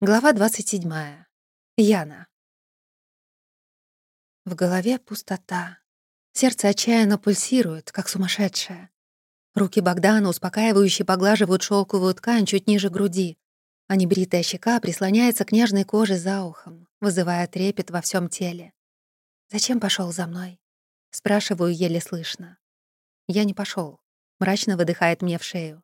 Глава 27. Яна. В голове пустота. Сердце отчаянно пульсирует, как сумасшедшее. Руки Богдана успокаивающе поглаживают шелковую ткань чуть ниже груди, а небритая щека прислоняется к нежной коже за ухом, вызывая трепет во всем теле. «Зачем пошел за мной?» Спрашиваю еле слышно. «Я не пошел. мрачно выдыхает мне в шею.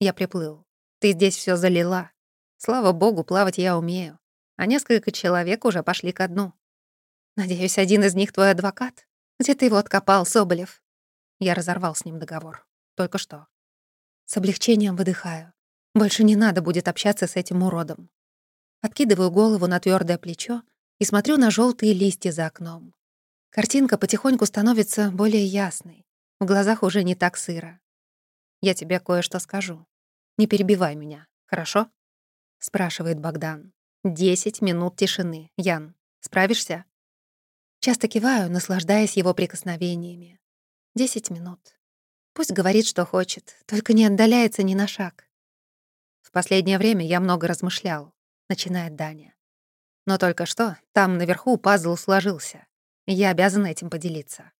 Я приплыл. Ты здесь все залила. Слава богу, плавать я умею. А несколько человек уже пошли ко дну. Надеюсь, один из них твой адвокат? Где ты его откопал, Соболев? Я разорвал с ним договор. Только что. С облегчением выдыхаю. Больше не надо будет общаться с этим уродом. Откидываю голову на твердое плечо и смотрю на желтые листья за окном. Картинка потихоньку становится более ясной. В глазах уже не так сыро. Я тебе кое-что скажу. Не перебивай меня, хорошо? Спрашивает Богдан. «Десять минут тишины. Ян, справишься?» Часто киваю, наслаждаясь его прикосновениями. Десять минут. Пусть говорит, что хочет, только не отдаляется ни на шаг. В последнее время я много размышлял, начинает Даня. Но только что там наверху пазл сложился. я обязана этим поделиться.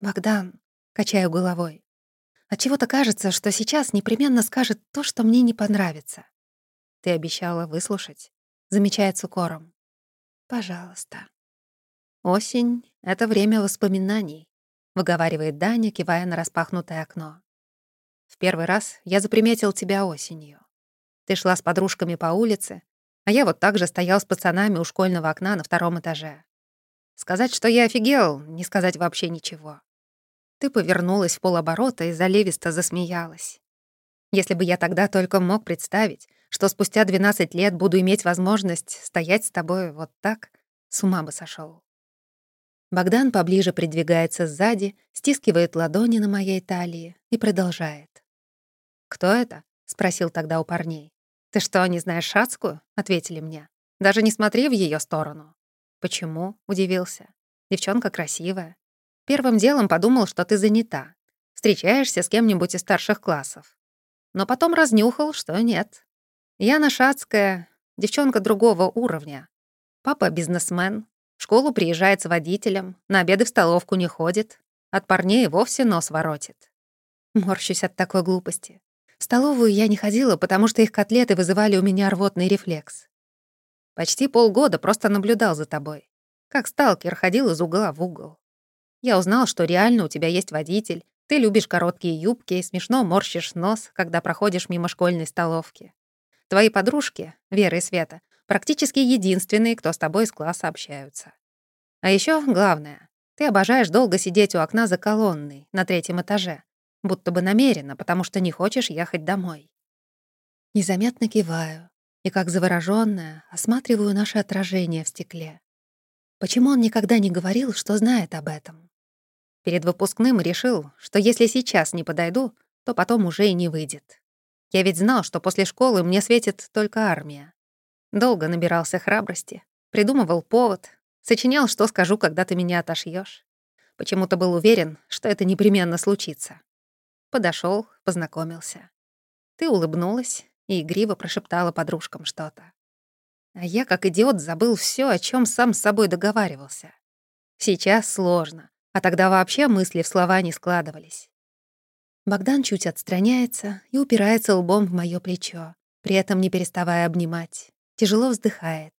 «Богдан», — качаю головой, отчего-то кажется, что сейчас непременно скажет то, что мне не понравится. Ты обещала выслушать. Замечает с укором. Пожалуйста. Осень — это время воспоминаний, выговаривает Даня, кивая на распахнутое окно. В первый раз я заприметил тебя осенью. Ты шла с подружками по улице, а я вот так же стоял с пацанами у школьного окна на втором этаже. Сказать, что я офигел, не сказать вообще ничего. Ты повернулась в полоборота и заливисто засмеялась. Если бы я тогда только мог представить, что спустя 12 лет буду иметь возможность стоять с тобой вот так, с ума бы сошел. Богдан поближе придвигается сзади, стискивает ладони на моей талии и продолжает. «Кто это?» — спросил тогда у парней. «Ты что, не знаешь Шацкую?» — ответили мне. «Даже не смотри в ее сторону». «Почему?» — удивился. «Девчонка красивая. Первым делом подумал, что ты занята. Встречаешься с кем-нибудь из старших классов. Но потом разнюхал, что нет. Яна Шацкая — девчонка другого уровня. Папа — бизнесмен, в школу приезжает с водителем, на обеды в столовку не ходит, от парней вовсе нос воротит. Морщусь от такой глупости. В столовую я не ходила, потому что их котлеты вызывали у меня рвотный рефлекс. Почти полгода просто наблюдал за тобой. Как сталкер ходил из угла в угол. Я узнал, что реально у тебя есть водитель, ты любишь короткие юбки и смешно морщишь нос, когда проходишь мимо школьной столовки. Твои подружки, Вера и Света, практически единственные, кто с тобой из класса общаются. А еще главное, ты обожаешь долго сидеть у окна за колонной на третьем этаже, будто бы намеренно, потому что не хочешь ехать домой. Незаметно киваю и, как заворожённая, осматриваю наше отражение в стекле. Почему он никогда не говорил, что знает об этом? Перед выпускным решил, что если сейчас не подойду, то потом уже и не выйдет. Я ведь знал, что после школы мне светит только армия. Долго набирался храбрости, придумывал повод, сочинял, что скажу, когда ты меня отошьешь. Почему-то был уверен, что это непременно случится. Подошел, познакомился. Ты улыбнулась и игриво прошептала подружкам что-то. А я, как идиот, забыл все, о чем сам с собой договаривался. Сейчас сложно, а тогда вообще мысли в слова не складывались. Богдан чуть отстраняется и упирается лбом в моё плечо, при этом не переставая обнимать. Тяжело вздыхает.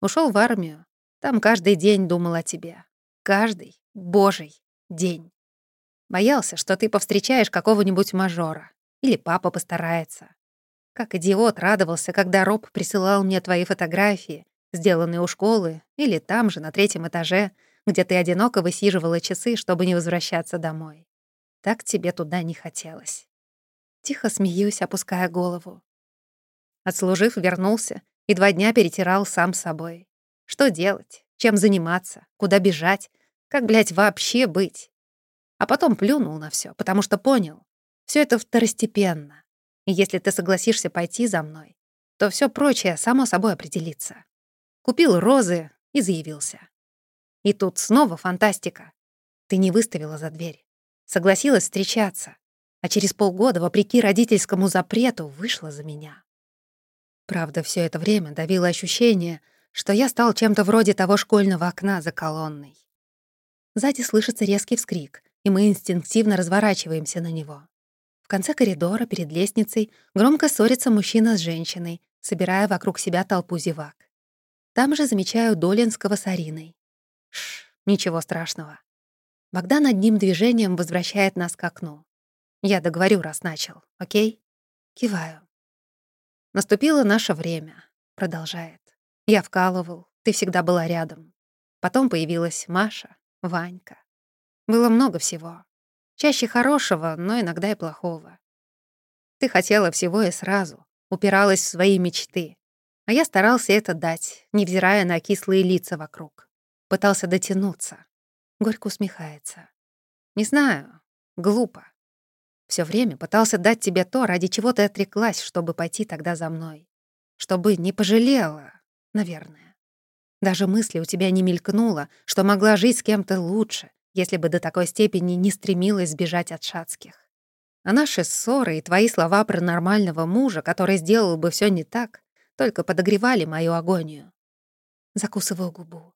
Ушел в армию. Там каждый день думал о тебе. Каждый божий день. Боялся, что ты повстречаешь какого-нибудь мажора. Или папа постарается. Как идиот радовался, когда Роб присылал мне твои фотографии, сделанные у школы или там же, на третьем этаже, где ты одиноко высиживала часы, чтобы не возвращаться домой. Так тебе туда не хотелось. Тихо смеюсь, опуская голову. Отслужив, вернулся и два дня перетирал сам собой. Что делать? Чем заниматься? Куда бежать? Как, блядь, вообще быть? А потом плюнул на все, потому что понял. все это второстепенно. И если ты согласишься пойти за мной, то все прочее само собой определится. Купил розы и заявился. И тут снова фантастика. Ты не выставила за дверь согласилась встречаться, а через полгода, вопреки родительскому запрету, вышла за меня. Правда, все это время давило ощущение, что я стал чем-то вроде того школьного окна за колонной. Сзади слышится резкий вскрик, и мы инстинктивно разворачиваемся на него. В конце коридора, перед лестницей, громко ссорится мужчина с женщиной, собирая вокруг себя толпу зевак. Там же замечаю Долинского с Ариной. Шш, ничего страшного. Богдан одним движением возвращает нас к окну. Я договорю, раз начал, окей? Киваю. Наступило наше время, продолжает. Я вкалывал, ты всегда была рядом. Потом появилась Маша, Ванька. Было много всего. Чаще хорошего, но иногда и плохого. Ты хотела всего и сразу, упиралась в свои мечты. А я старался это дать, невзирая на кислые лица вокруг. Пытался дотянуться. Горько усмехается. Не знаю, глупо. Все время пытался дать тебе то, ради чего ты отреклась, чтобы пойти тогда за мной. Чтобы не пожалела, наверное. Даже мысли у тебя не мелькнуло, что могла жить с кем-то лучше, если бы до такой степени не стремилась сбежать от шацких. А наши ссоры и твои слова про нормального мужа, который сделал бы все не так, только подогревали мою агонию. Закусываю губу.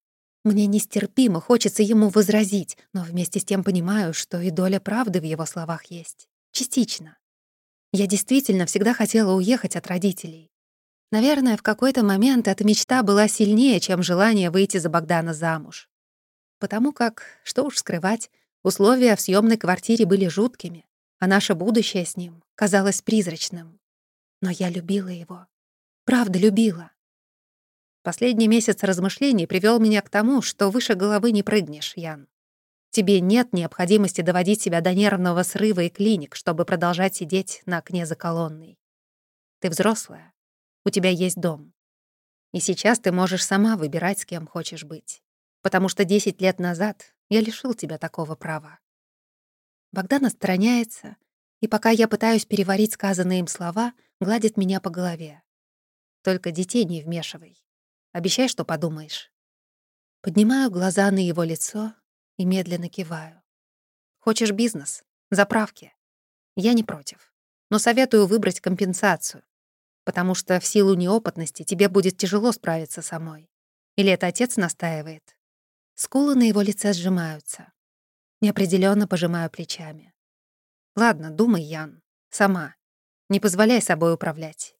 Мне нестерпимо хочется ему возразить, но вместе с тем понимаю, что и доля правды в его словах есть. Частично. Я действительно всегда хотела уехать от родителей. Наверное, в какой-то момент эта мечта была сильнее, чем желание выйти за Богдана замуж. Потому как, что уж скрывать, условия в съемной квартире были жуткими, а наше будущее с ним казалось призрачным. Но я любила его. Правда, любила. Последний месяц размышлений привел меня к тому, что выше головы не прыгнешь, Ян. Тебе нет необходимости доводить себя до нервного срыва и клиник, чтобы продолжать сидеть на окне за колонной. Ты взрослая, у тебя есть дом. И сейчас ты можешь сама выбирать, с кем хочешь быть. Потому что 10 лет назад я лишил тебя такого права. Богдан отстраняется, и пока я пытаюсь переварить сказанные им слова, гладит меня по голове. Только детей не вмешивай. Обещай, что подумаешь». Поднимаю глаза на его лицо и медленно киваю. «Хочешь бизнес? Заправки? Я не против. Но советую выбрать компенсацию, потому что в силу неопытности тебе будет тяжело справиться самой. Или это отец настаивает?» Скулы на его лице сжимаются. Неопределенно пожимаю плечами. «Ладно, думай, Ян. Сама. Не позволяй собой управлять».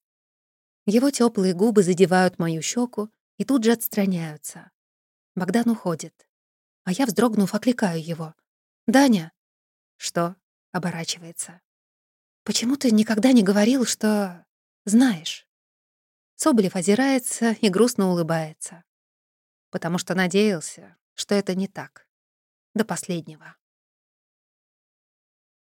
Его теплые губы задевают мою щеку, и тут же отстраняются. Богдан уходит. А я, вздрогнув, окликаю его. «Даня!» «Что?» — оборачивается. «Почему ты никогда не говорил, что... знаешь?» Соболев озирается и грустно улыбается. Потому что надеялся, что это не так. До последнего.